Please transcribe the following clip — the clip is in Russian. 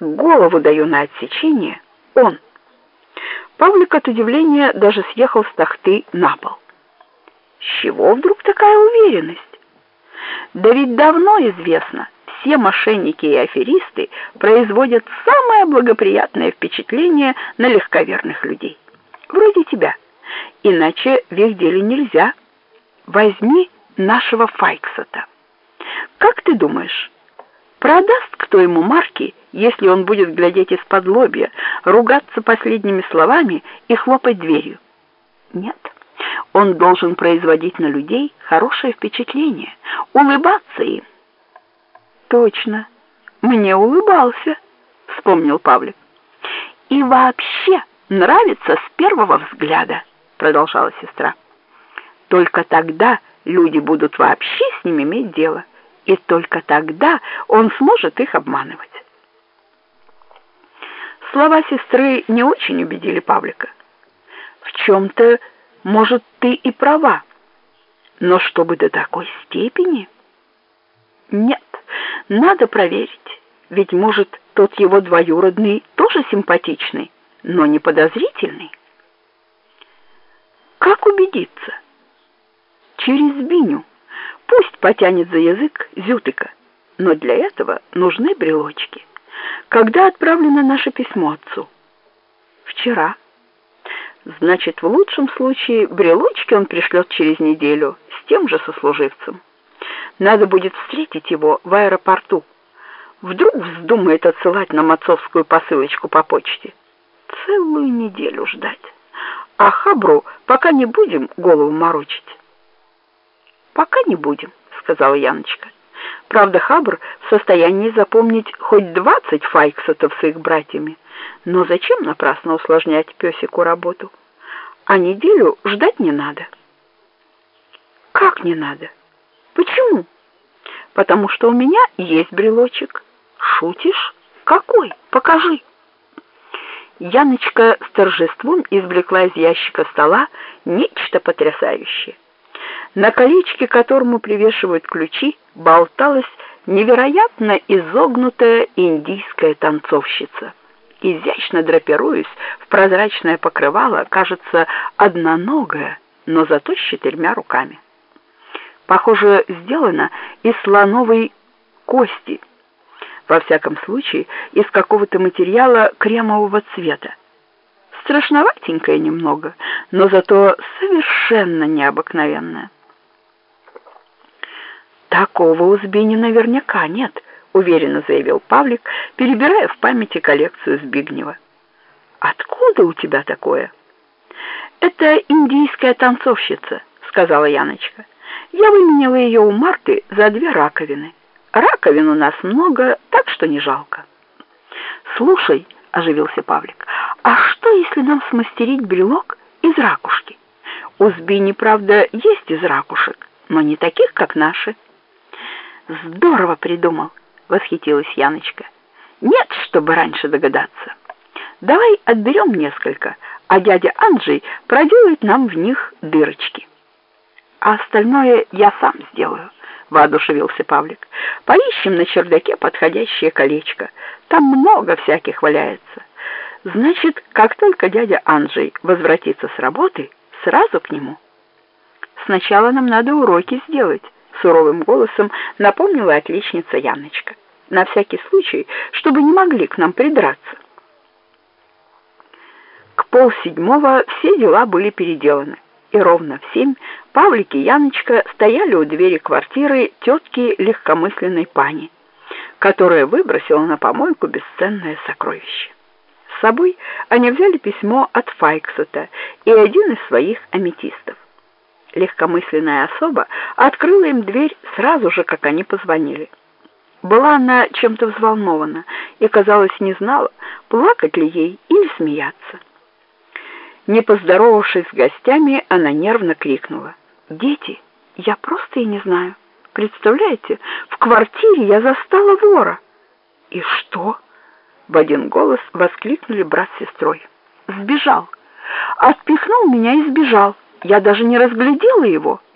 Голову даю на отсечение. Он. Павлик от удивления даже съехал с тахты на пол. С чего вдруг такая уверенность? Да ведь давно известно, все мошенники и аферисты производят самое благоприятное впечатление на легковерных людей. Вроде тебя. Иначе в их деле нельзя. Возьми нашего Файксота. Как ты думаешь, продаст кто ему марки, если он будет глядеть из-под лобья, ругаться последними словами и хлопать дверью? Нет. Он должен производить на людей хорошее впечатление, улыбаться им. Точно. Мне улыбался, вспомнил Павлик. И вообще нравится с первого взгляда, продолжала сестра. Только тогда люди будут вообще с ним иметь дело, и только тогда он сможет их обманывать. Слова сестры не очень убедили Павлика. В чем-то, может, ты и права, но чтобы до такой степени? Нет, надо проверить, ведь, может, тот его двоюродный тоже симпатичный, но не подозрительный. Как убедиться? Через Биню. Пусть потянет за язык Зютыка, но для этого нужны брелочки. Когда отправлено наше письмо отцу? Вчера. Значит, в лучшем случае брелочки он пришлет через неделю с тем же сослуживцем. Надо будет встретить его в аэропорту. Вдруг вздумает отсылать нам отцовскую посылочку по почте. Целую неделю ждать. А Хабру пока не будем голову морочить. Пока не будем, сказала Яночка. Правда, Хабр в состоянии запомнить хоть двадцать файксотов с их братьями. Но зачем напрасно усложнять песику работу? А неделю ждать не надо. Как не надо? Почему? Потому что у меня есть брелочек. Шутишь? Какой? Покажи. Яночка с торжеством извлекла из ящика стола нечто потрясающее. На колечке, которому привешивают ключи, болталась невероятно изогнутая индийская танцовщица. Изящно драпируясь в прозрачное покрывало, кажется, одноногая, но зато с четырьмя руками похоже, сделана из слоновой кости, во всяком случае, из какого-то материала кремового цвета. Страшноватенькая немного, но зато совершенно необыкновенная. Такого у Збини наверняка нет, уверенно заявил Павлик, перебирая в памяти коллекцию Збигнева. Откуда у тебя такое? Это индийская танцовщица, сказала Яночка. Я выменяла ее у Марты за две раковины. Раковин у нас много, так что не жалко. Слушай, оживился Павлик. А что, если нам смастерить брелок из ракушки? У Збини, правда, есть из ракушек, но не таких, как наши. Здорово придумал, восхитилась Яночка. Нет, чтобы раньше догадаться. Давай отберем несколько, а дядя Анджей проделает нам в них дырочки а остальное я сам сделаю, воодушевился Павлик. Поищем на чердаке подходящее колечко. Там много всяких валяется. Значит, как только дядя Анджей возвратится с работы, сразу к нему. Сначала нам надо уроки сделать, суровым голосом напомнила отличница Яночка. На всякий случай, чтобы не могли к нам придраться. К полседьмого все дела были переделаны и ровно в семь Павлик и Яночка стояли у двери квартиры тетки легкомысленной пани, которая выбросила на помойку бесценное сокровище. С собой они взяли письмо от Файксета и один из своих аметистов. Легкомысленная особа открыла им дверь сразу же, как они позвонили. Была она чем-то взволнована и, казалось, не знала, плакать ли ей или смеяться. Не поздоровавшись с гостями, она нервно крикнула. «Дети, я просто и не знаю. Представляете, в квартире я застала вора». «И что?» — в один голос воскликнули брат с сестрой. «Сбежал. Отпихнул меня и сбежал. Я даже не разглядела его».